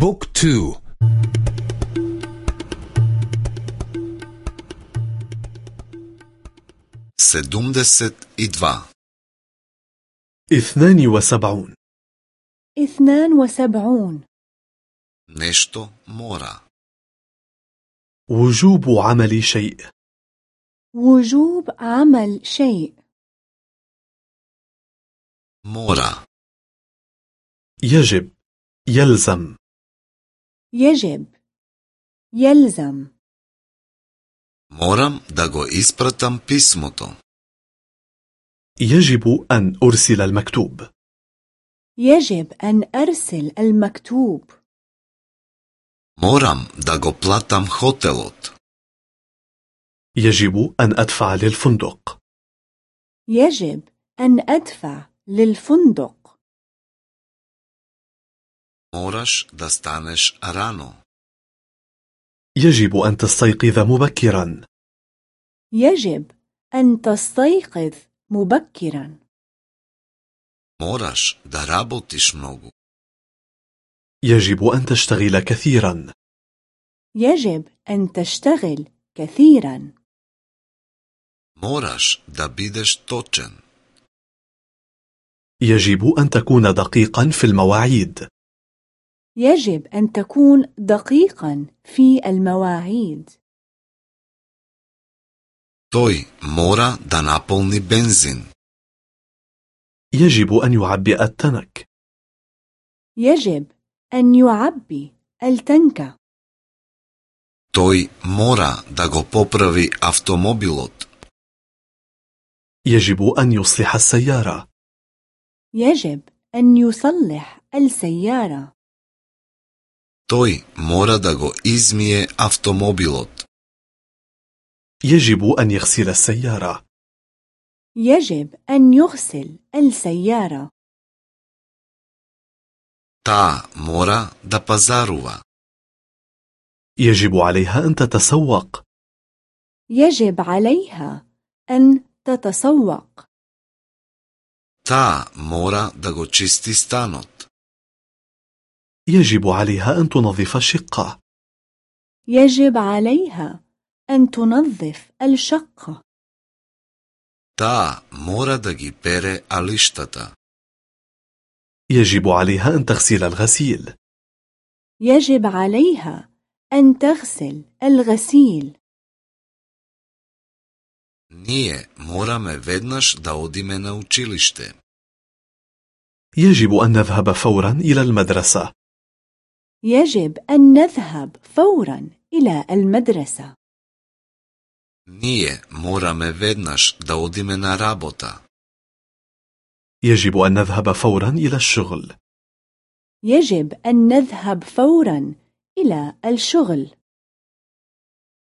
book two. седумдесет и два اثنان وسبعون. اثنان وسبعون. нешто мора. وجوب عمل شيء. وجوب عمل شيء. مورا. يجب. يلزم. يجب. يلزم. Moram da go ispratam pismoto. يجب أن أرسل المكتوب. يجب أن أرسل المكتوب. Moram da go platam hotelot. يجب أن أدفع للفندق. يجب أن أدفع للفندق. Moraš da staneš rano. يجب أن تستيقظ مبكرا يجب أن تستيقظ مبكرا Moraš da rabotiš mnogo. يجب أن تشتغل كثيرا يجب أن تشتغل كثيرا Moraš da bideš točen. يجب أن تكون دقيقا في المواعيد يجب أن تكون دقيقا في المواعيد. Toj mora da napolni benzin. يجب أن يعبئ التنك. يجب أن يعبي التنك. Toj mora da go popravi automobilot. يجب أن يصلح السيارة. يجب أن يصلح السيارة. Toj mora da go izmije automobilot. يجب أن يغسل السيارة يجب أن يغسل السيارة Ta mora da pazaruva. يجب عليها أن تتسوق يجب عليها أن تتسوق Ta mora da go čisti stanot. يجب عليها أن تنظف الشقة. يجب عليها أن تنظف الشقة. Ta mora da gi pere alištata. يجب عليها أن تغسل الغسيل. يجب عليها أن تغسل الغسيل. Nije, morame vednaš da odime na učilište. يجب أن نذهب فورا إلى المدرسة. يجب أن نذهب فورا إلى المدرسة Nije, morame vednaš da odime na rabota. يجب أن نذهب فورا إلى الشغل يجب أن نذهب فورا إلى الشغل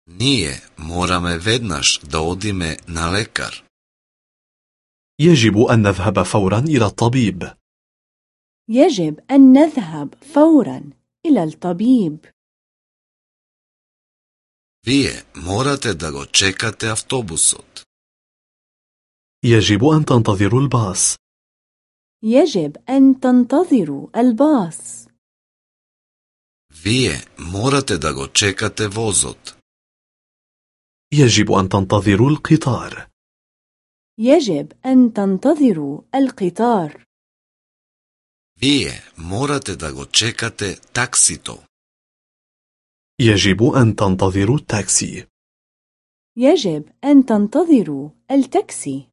Nije, morame vednaš da odime na lekar. يجب أن نذهب فورا إلى الطبيب يجب أن نذهب فورا إلى الطبيب. Vije, morate da go čekate autobusot. يجب أن تنتظروا الباص. يجب أن تنتظروا الباص. Vije, morate da go čekate vozot. يجب أن تنتظروا القطار. يجب أن تنتظروا القطار. Vije, morate da go čekate taksito. يجب أن تنتظروا التاكسي يجب أن تنتظروا التاكسي